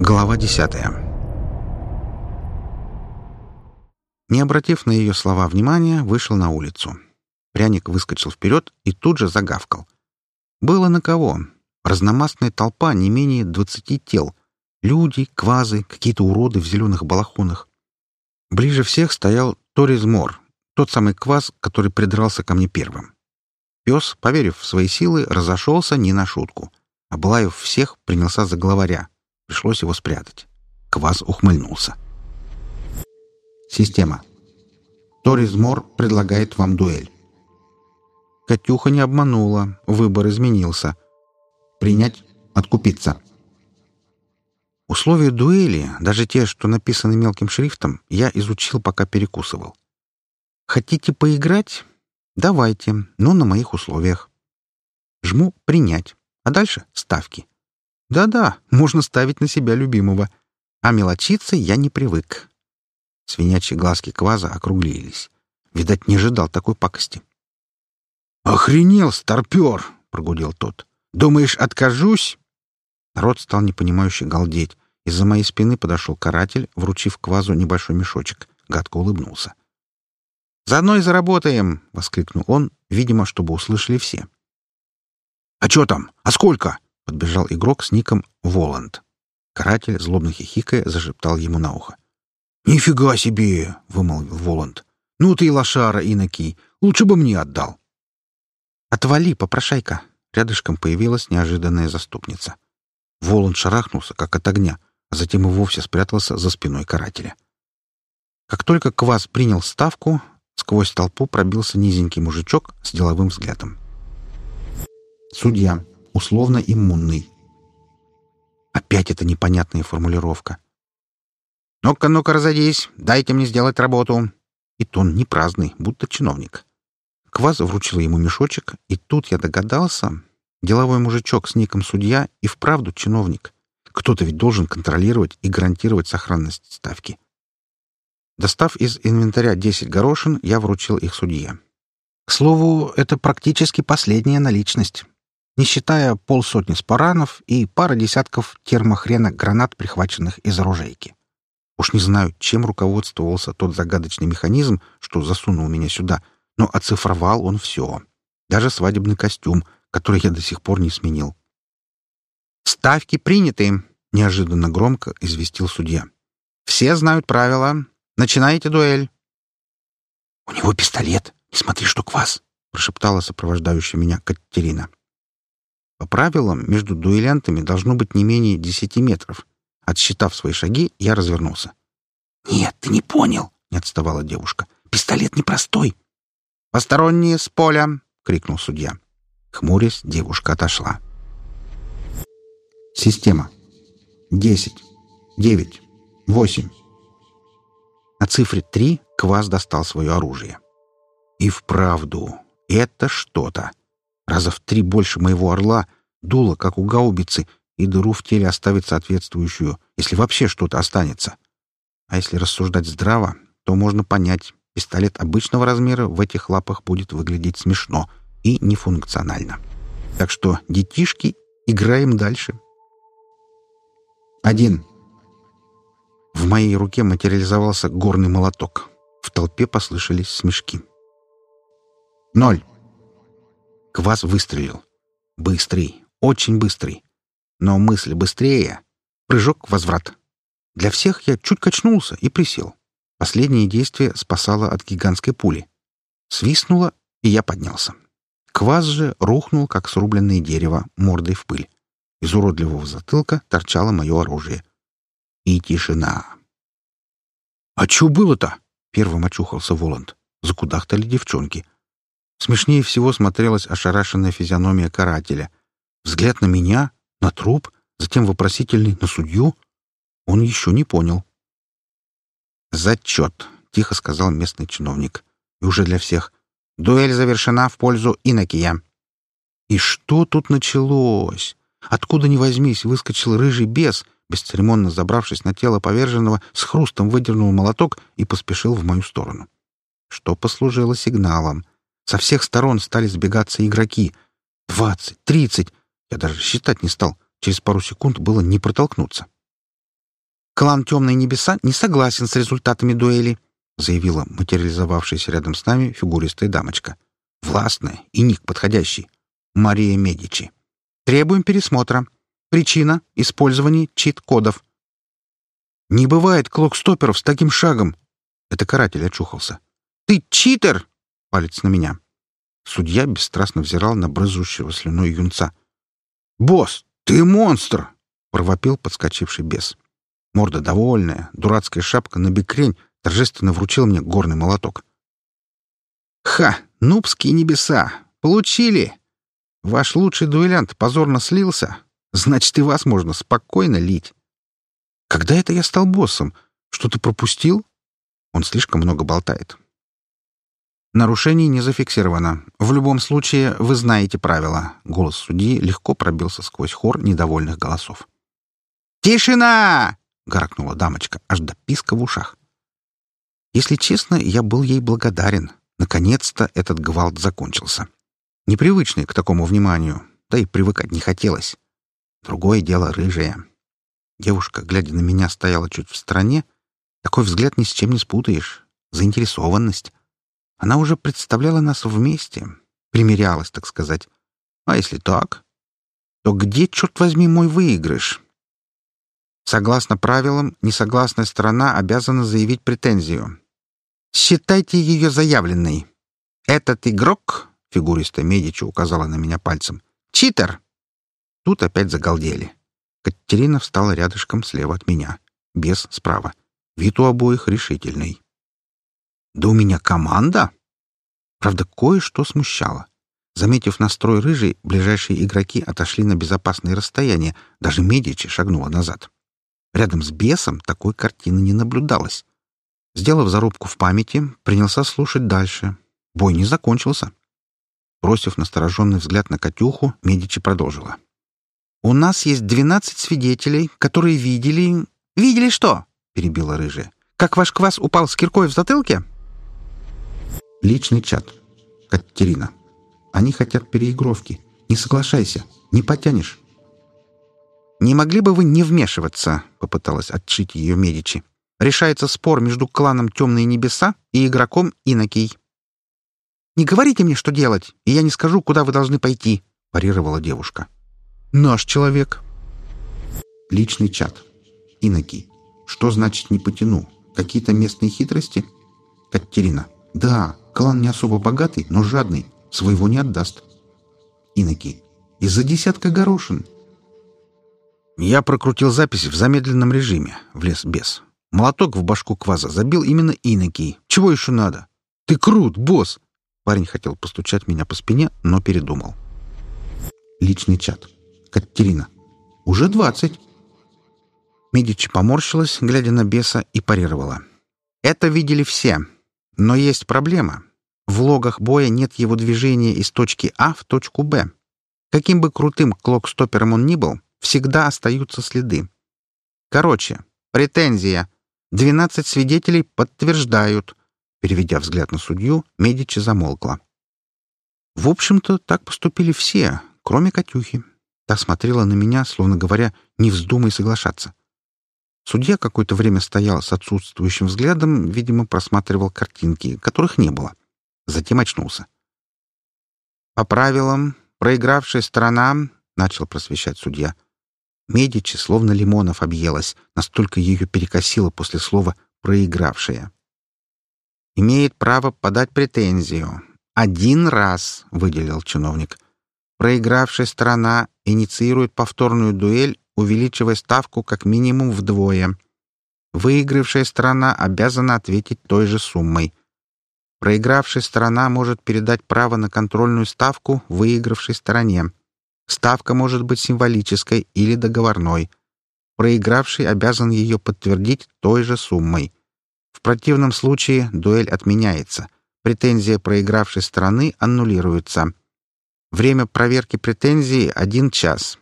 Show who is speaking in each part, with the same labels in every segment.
Speaker 1: Глава десятая. Не обратив на ее слова внимания, вышел на улицу. Пряник выскочил вперед и тут же загавкал. Было на кого. Разномастная толпа не менее двадцати тел. Люди, квазы, какие-то уроды в зеленых балахонах. Ближе всех стоял Торис Мор, тот самый кваз, который придрался ко мне первым. Пес, поверив в свои силы, разошелся не на шутку. Облаев всех, принялся за главаря. Пришлось его спрятать. Кваз ухмыльнулся. Система. Торис Мор предлагает вам дуэль. Катюха не обманула. Выбор изменился. Принять, откупиться. Условия дуэли, даже те, что написаны мелким шрифтом, я изучил, пока перекусывал. Хотите поиграть? Давайте, но на моих условиях. Жму «Принять», а дальше ставки. Да-да, можно ставить на себя любимого. А мелочиться я не привык. Свинячьи глазки кваза округлились. Видать, не ожидал такой пакости. «Охренел, старпер!» — прогудел тот. «Думаешь, откажусь?» Народ стал непонимающе галдеть. Из-за моей спины подошел каратель, вручив квазу небольшой мешочек. Гадко улыбнулся. «Заодно и заработаем!» — воскликнул он, видимо, чтобы услышали все. «А что там? А сколько?» — подбежал игрок с ником Воланд. Каратель, злобно хихикая, зашептал ему на ухо. «Нифига себе!» — вымолвил Воланд. «Ну ты и лошара, инокий! Лучше бы мне отдал!» «Отвали, попрошайка!» Рядышком появилась неожиданная заступница. Воланд шарахнулся, как от огня, а затем и вовсе спрятался за спиной карателя. Как только Квас принял ставку, Сквозь толпу пробился низенький мужичок с деловым взглядом. Судья. Условно иммунный. Опять эта непонятная формулировка. «Ну-ка, ну-ка, разойдись! Дайте мне сделать работу!» И тон не праздный, будто чиновник. Кваз вручил ему мешочек, и тут я догадался, деловой мужичок с ником судья и вправду чиновник. Кто-то ведь должен контролировать и гарантировать сохранность ставки. Достав из инвентаря 10 горошин, я вручил их судье. К слову, это практически последняя наличность, не считая полсотни спаранов и пара десятков термохрена гранат, прихваченных из оружейки. Уж не знаю, чем руководствовался тот загадочный механизм, что засунул меня сюда, но оцифровал он все. Даже свадебный костюм, который я до сих пор не сменил. «Ставки приняты!» — неожиданно громко известил судья. «Все знают правила. Начинайте дуэль!» «У него пистолет! Не смотри, что квас!» — прошептала сопровождающая меня Катерина. По правилам, между дуэлянтами должно быть не менее десяти метров. Отсчитав свои шаги, я развернулся. «Нет, ты не понял!» — не отставала девушка. «Пистолет непростой!» «Посторонние с поля!» — крикнул судья. Хмурясь, девушка отошла. Система. Десять. Девять. Восемь. На цифре три Квас достал свое оружие. И вправду, это что-то. Раза в три больше моего орла, дуло, как у гаубицы, и дыру в теле оставит соответствующую, если вообще что-то останется. А если рассуждать здраво, то можно понять, пистолет обычного размера в этих лапах будет выглядеть смешно и нефункционально. Так что, детишки, играем дальше. Один. В моей руке материализовался горный молоток. В толпе послышались смешки. Ноль. Квас выстрелил. Быстрый, очень быстрый. Но мысль быстрее. Прыжок, возврат. Для всех я чуть качнулся и присел. Последнее действие спасало от гигантской пули. Свистнуло, и я поднялся. Квас же рухнул, как срубленное дерево, мордой в пыль. Из уродливого затылка торчало мое оружие и тишина. «А что было-то?» — первым очухался Воланд. Закудахтали девчонки. Смешнее всего смотрелась ошарашенная физиономия карателя. Взгляд на меня, на труп, затем вопросительный на судью. Он еще не понял. «Зачет», — тихо сказал местный чиновник. И уже для всех. «Дуэль завершена в пользу Инокия». И что тут началось? Откуда ни возьмись, выскочил рыжий бес — бесцеремонно забравшись на тело поверженного, с хрустом выдернул молоток и поспешил в мою сторону. Что послужило сигналом. Со всех сторон стали сбегаться игроки. Двадцать, тридцать. Я даже считать не стал. Через пару секунд было не протолкнуться. Клан «Темные небеса» не согласен с результатами дуэли, заявила материализовавшаяся рядом с нами фигуристая дамочка. Властная и ник подходящий. Мария Медичи. Требуем пересмотра. Причина — использование чит-кодов. «Не бывает клок-стоперов с таким шагом!» Это каратель очухался. «Ты читер!» — палец на меня. Судья бесстрастно взирал на брызжущего слюной юнца. «Босс, ты монстр!» — провопил подскочивший бес. Морда довольная, дурацкая шапка на бекрень торжественно вручил мне горный молоток. «Ха! Нубские небеса! Получили! Ваш лучший дуэлянт позорно слился. Значит, и вас можно спокойно лить. Когда это я стал боссом? Что-то пропустил? Он слишком много болтает. Нарушений не зафиксировано. В любом случае, вы знаете правила. Голос судьи легко пробился сквозь хор недовольных голосов. «Тишина!» — гаркнула дамочка, аж до писка в ушах. Если честно, я был ей благодарен. Наконец-то этот гвалт закончился. Непривычный к такому вниманию, да и привыкать не хотелось. Другое дело рыжая. Девушка, глядя на меня, стояла чуть в стороне. Такой взгляд ни с чем не спутаешь. Заинтересованность. Она уже представляла нас вместе. Примерялась, так сказать. А если так, то где, черт возьми, мой выигрыш? Согласно правилам, несогласная сторона обязана заявить претензию. Считайте ее заявленной. Этот игрок, фигуриста Медичи указала на меня пальцем, читер. Тут опять загалдели. Катерина встала рядышком слева от меня, без справа. Вид у обоих решительный. «Да у меня команда!» Правда, кое-что смущало. Заметив настрой рыжий, ближайшие игроки отошли на безопасное расстояние, даже Медичи шагнула назад. Рядом с бесом такой картины не наблюдалось. Сделав зарубку в памяти, принялся слушать дальше. Бой не закончился. Бросив настороженный взгляд на Катюху, Медичи продолжила. «У нас есть двенадцать свидетелей, которые видели...» «Видели что?» — перебила рыжая. «Как ваш квас упал с киркой в затылке?»
Speaker 2: Личный чат. Катерина. Они хотят переигровки. Не соглашайся. Не потянешь.
Speaker 1: «Не могли бы вы не вмешиваться?» — попыталась отшить ее Медичи. «Решается спор между кланом Темные Небеса и игроком Инокий». «Не говорите мне, что делать, и я не скажу, куда вы должны пойти», — парировала девушка. «Наш человек».
Speaker 2: Личный чат. Иноки. Что значит «не потяну»? Какие-то местные хитрости? Катерина. Да, клан не особо богатый, но жадный. Своего не отдаст. Иноки. Из-за десятка горошин.
Speaker 1: Я прокрутил запись в замедленном режиме, влез без. Молоток в башку кваза забил именно Инокий. Чего еще надо? Ты крут, босс! Парень хотел постучать меня по спине, но передумал.
Speaker 2: Личный чат. Катерина. Уже двадцать.
Speaker 1: Медичи поморщилась, глядя на беса, и парировала. Это видели все. Но есть проблема. В логах боя нет его движения из точки А в точку Б. Каким бы крутым клок-стопером он ни был, всегда остаются следы. Короче, претензия. Двенадцать свидетелей подтверждают. Переведя взгляд на судью, Медичи замолкла. В общем-то, так поступили все, кроме Катюхи. Та смотрела на меня, словно говоря, не вздумай соглашаться. Судья какое-то время стоял с отсутствующим взглядом, видимо, просматривал картинки, которых не было. Затем очнулся. «По правилам, проигравшая сторона...» — начал просвещать судья — Медичи словно лимонов объелась, настолько ее перекосило после слова «проигравшая». «Имеет право подать претензию. Один раз», — выделил чиновник. «Проигравшая сторона инициирует повторную дуэль, увеличивая ставку как минимум вдвое. Выигравшая сторона обязана ответить той же суммой. Проигравшая сторона может передать право на контрольную ставку выигравшей стороне. Ставка может быть символической или договорной. Проигравший обязан ее подтвердить той же суммой. В противном случае дуэль отменяется. Претензия проигравшей стороны аннулируется. Время проверки претензии — один час.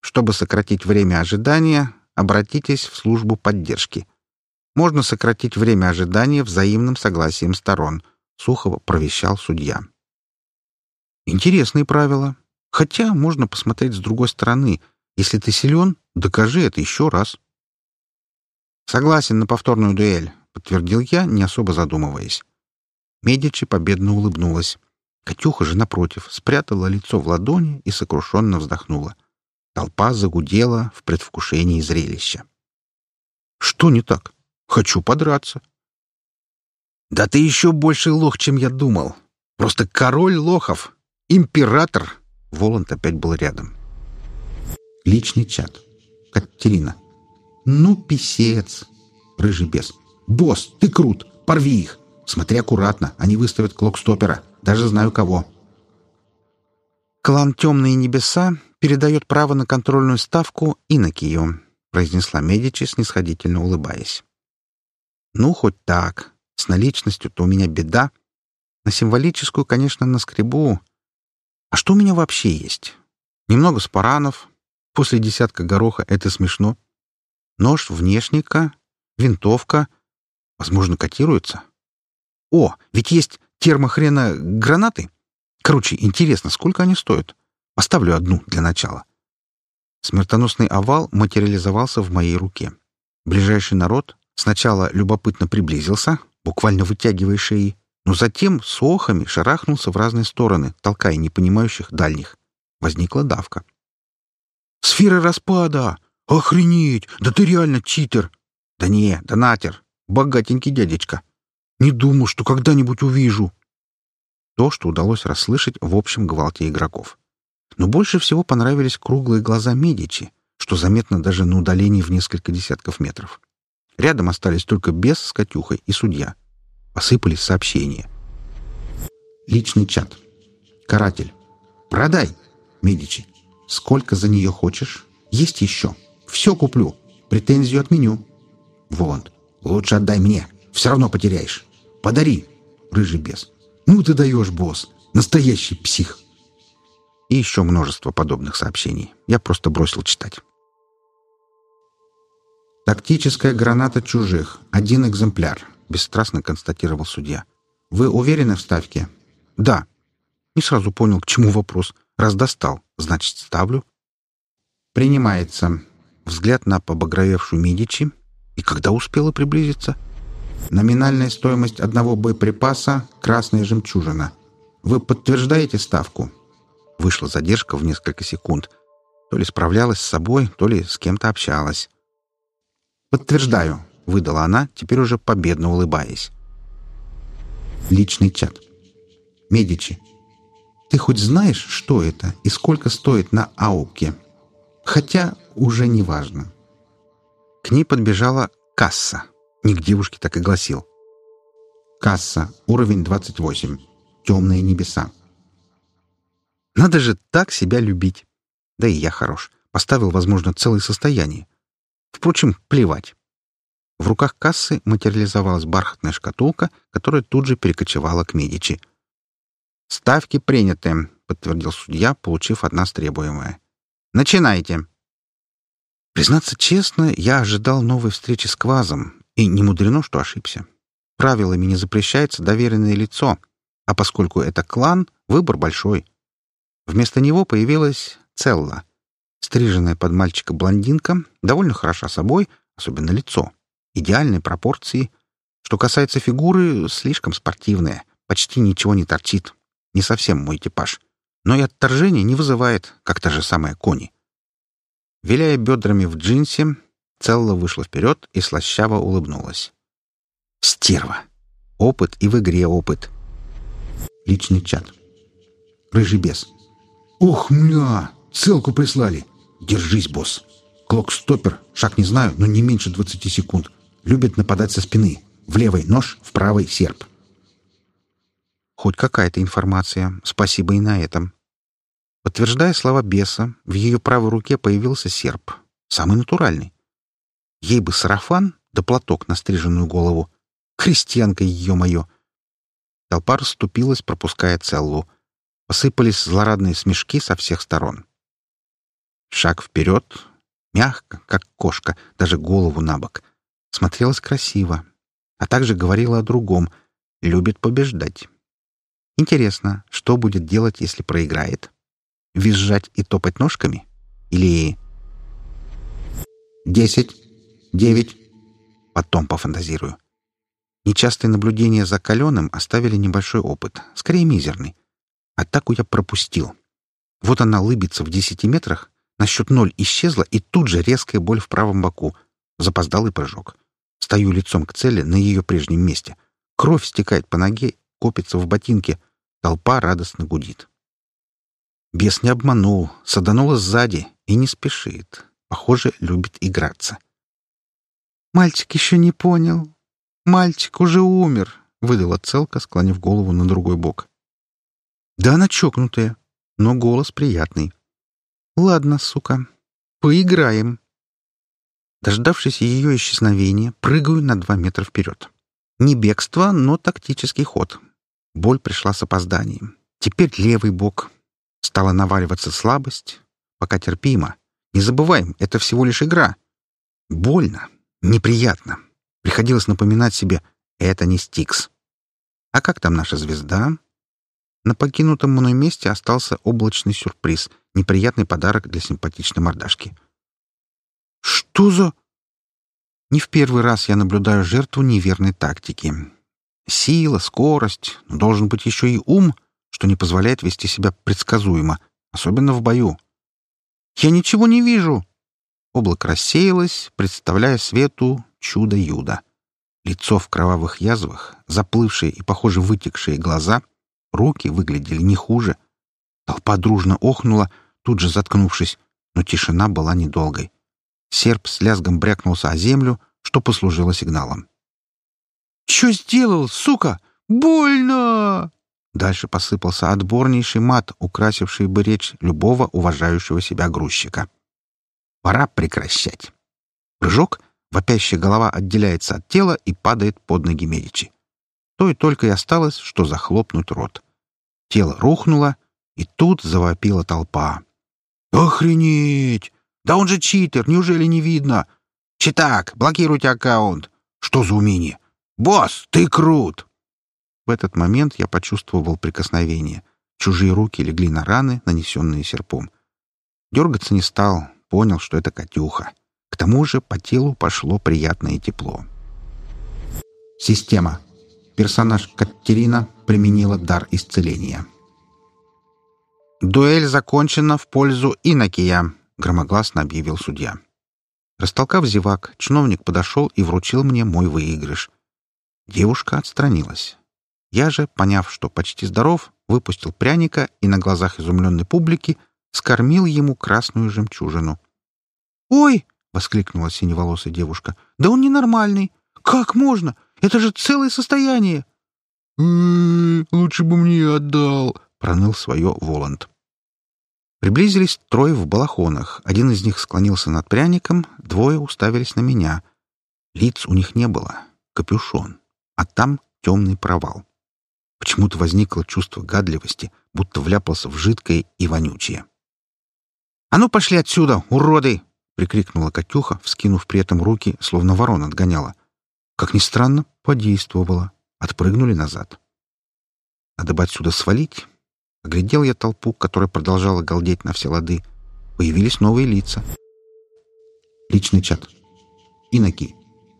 Speaker 1: Чтобы сократить время ожидания, обратитесь в службу поддержки. Можно сократить время ожидания взаимным согласием сторон, — сухо провещал судья. Интересные правила. Хотя можно посмотреть с другой стороны. Если ты силен, докажи это еще раз. «Согласен на повторную дуэль», — подтвердил я, не особо задумываясь. Медичи победно улыбнулась. Катюха же, напротив, спрятала лицо в ладони и сокрушенно вздохнула. Толпа загудела в предвкушении зрелища. «Что не так? Хочу подраться». «Да ты еще больше лох, чем я думал. Просто король лохов. Император!» Воланд опять был рядом.
Speaker 2: Личный чат. Катерина. «Ну, писец!» Рыжий бес. «Босс, ты крут! Порви их! Смотри аккуратно, они выставят клокстопера. Даже знаю кого».
Speaker 1: «Клан «Темные небеса» передает право на контрольную ставку Инокию», произнесла Медичи, снисходительно улыбаясь. «Ну, хоть так. С наличностью-то у меня беда. На символическую, конечно, на скребу. А что у меня вообще есть? Немного спаранов. После десятка гороха это смешно. Нож внешника, винтовка. Возможно, котируется. О, ведь есть термохрена гранаты. Короче, интересно, сколько они стоят? Поставлю одну для начала. Смертоносный овал материализовался в моей руке. Ближайший народ сначала любопытно приблизился, буквально вытягивая шеи, но затем с охами шарахнулся в разные стороны, толкая непонимающих дальних. Возникла давка. «Сфера распада! Охренеть! Да ты реально читер!» «Да не, донатер! Богатенький дядечка! Не думаю, что когда-нибудь увижу!» То, что удалось расслышать в общем гвалте игроков. Но больше всего понравились круглые глаза Медичи, что заметно даже на удалении в несколько десятков метров. Рядом остались только бес с Катюхой и судья. Посыпались сообщения.
Speaker 2: Личный чат. Каратель. Продай. Медичи. Сколько за нее хочешь? Есть еще. Все куплю. Претензию отменю. Воланд. Лучше отдай мне. Все равно потеряешь. Подари. Рыжий бес. Ну ты даешь, босс. Настоящий псих.
Speaker 1: И еще множество подобных сообщений. Я просто бросил читать.
Speaker 2: «Тактическая граната чужих. Один экземпляр», — бесстрастно констатировал судья. «Вы уверены в ставке?»
Speaker 1: «Да». Не сразу понял, к чему вопрос. Раз достал, значит, ставлю.
Speaker 2: «Принимается».
Speaker 1: Взгляд на побагровевшую Медичи. И когда успела приблизиться?
Speaker 2: «Номинальная стоимость одного боеприпаса — красная жемчужина. Вы подтверждаете ставку?»
Speaker 1: Вышла задержка в несколько секунд. То ли справлялась с собой, то ли с кем-то общалась.
Speaker 2: «Подтверждаю», —
Speaker 1: выдала она, теперь уже победно улыбаясь.
Speaker 2: Личный чат. Медичи. Ты хоть знаешь, что это и сколько стоит на ауке? Хотя уже не важно.
Speaker 1: К ней подбежала касса. Ник девушки так и гласил.
Speaker 2: Касса. Уровень 28. Темные небеса.
Speaker 1: Надо же так себя любить. Да и я хорош. Поставил, возможно, целое состояние. Впрочем, плевать. В руках кассы материализовалась бархатная шкатулка, которая тут же перекочевала к Медичи. «Ставки приняты», — подтвердил судья, получив от нас требуемое. «Начинайте». Признаться честно, я ожидал новой встречи с Квазом, и не мудрено, что ошибся. Правилами не запрещается доверенное лицо, а поскольку это клан, выбор большой — Вместо него появилась Целла. Стриженная под мальчика блондинка, довольно хороша собой, особенно лицо. Идеальные пропорции. Что касается фигуры, слишком спортивная. Почти ничего не торчит. Не совсем мой типаж. Но и отторжение не вызывает, как та же самая Кони. Виляя бедрами в джинсе, Целла вышла вперед и слащаво улыбнулась. «Стерва! Опыт и в игре опыт!»
Speaker 2: Личный чат. Рыжий бес. «Ох, мля! Целку прислали! Держись, босс! Клок-стоппер, шаг не знаю, но не меньше 20 секунд. Любит нападать со спины. В левой нож, в правой серп».
Speaker 1: Хоть какая-то информация. Спасибо и на этом. Подтверждая слова беса, в ее правой руке появился серп. Самый натуральный. Ей бы сарафан да платок на стриженную голову. Крестьянка ее мое. Толпа расступилась, пропуская целлу. Посыпались злорадные смешки со всех сторон. Шаг вперед, мягко, как кошка, даже голову на бок. Смотрелась красиво, а также говорила о другом. Любит побеждать. Интересно, что будет делать, если проиграет? Визжать и топать ножками? Или...
Speaker 2: Десять, девять,
Speaker 1: Потом пофантазирую. Нечастые наблюдения за каленым оставили небольшой опыт, скорее мизерный. Атаку я пропустил. Вот она лыбится в десяти метрах, на счет ноль исчезла, и тут же резкая боль в правом боку. Запоздалый прыжок. Стою лицом к цели на ее прежнем месте. Кровь стекает по ноге, копится в ботинке. Толпа радостно гудит. Бес не обманул, саданула сзади и не спешит. Похоже, любит играться. «Мальчик еще не понял. Мальчик уже умер», — выдала целка, склонив голову на другой бок. «Да она чокнутая, но голос приятный. Ладно, сука, поиграем». Дождавшись ее исчезновения, прыгаю на два метра вперед. Не бегство, но тактический ход. Боль пришла с опозданием. Теперь левый бок. Стала наваливаться слабость. Пока терпимо. Не забываем, это всего лишь игра. Больно. Неприятно. Приходилось напоминать себе «это не Стикс». А как там наша звезда? На покинутом мной месте остался облачный сюрприз, неприятный подарок для симпатичной мордашки. «Что за...» Не в первый раз я наблюдаю жертву неверной тактики. Сила, скорость, но должен быть еще и ум, что не позволяет вести себя предсказуемо, особенно в бою. «Я ничего не вижу!» Облако рассеялось, представляя свету чудо-юдо. Лицо в кровавых язвах, заплывшие и, похоже, вытекшие глаза, руки выглядели не хуже. Толпа дружно охнула, тут же заткнувшись, но тишина была недолгой. Серп с лязгом брякнулся о землю, что послужило сигналом. «Чё сделал, сука? Больно!» Дальше посыпался отборнейший мат, украсивший бы речь любого уважающего себя грузчика. Пора прекращать. Прыжок, вопящая голова отделяется от тела и падает под ноги Медичи. То и только и осталось, что захлопнуть рот. Тело рухнуло, и тут завопила толпа. «Охренеть! Да он же читер, неужели не видно? Читак, блокируйте аккаунт! Что за умение? Босс, ты крут!» В этот момент я почувствовал прикосновение. Чужие руки легли на раны, нанесенные серпом. Дергаться не стал, понял, что это Катюха. К тому же по телу пошло приятное тепло. Система. Персонаж Катерина применила дар исцеления. «Дуэль закончена в пользу Инокия», — громогласно объявил судья. Растолкав зевак, чиновник подошел и вручил мне мой выигрыш. Девушка отстранилась. Я же, поняв, что почти здоров, выпустил пряника и на глазах изумленной публики скормил ему красную жемчужину. «Ой!» — воскликнула синеволосая девушка. «Да он ненормальный! Как можно? Это же целое состояние!» «М-м, «Лучше бы мне отдал!» — проныл свое Воланд. Приблизились трое в балахонах. Один из них склонился над пряником, двое уставились на меня. Лиц у них не было. Капюшон. А там темный провал. Почему-то возникло чувство гадливости, будто вляпался в жидкое и вонючее. «А ну, пошли отсюда, уроды!» — прикрикнула Катюха, вскинув при этом руки, словно ворон отгоняла. Как ни странно, подействовала. Отпрыгнули назад. Надо бы отсюда свалить. Оглядел я толпу, которая продолжала галдеть на все лады. Появились новые лица. Личный чат. Иноки.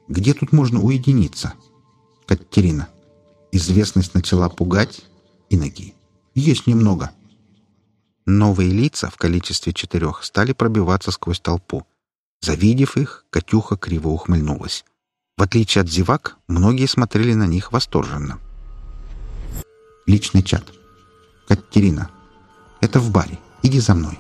Speaker 1: Где тут можно уединиться? Катерина. Известность начала пугать. Иноки. Есть немного. Новые лица в количестве четырех стали пробиваться сквозь толпу. Завидев их, Катюха криво ухмыльнулась. В отличие от зевак, многие смотрели на них восторженно. Личный чат. Катерина. Это в баре. Иди за мной.